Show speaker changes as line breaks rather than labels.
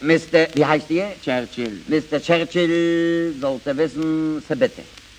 Mr. Wie heißt ihr? Churchill. Mr. Churchill sollte wissen, sie